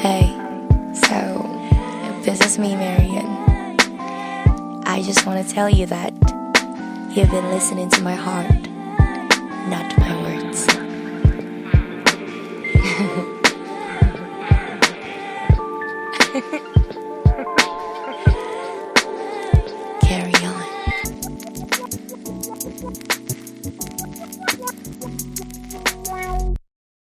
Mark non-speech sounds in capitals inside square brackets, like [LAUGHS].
Hey, so this is me, Marion. I just want to tell you that you've been listening to my heart, not my words. [LAUGHS] Carry on.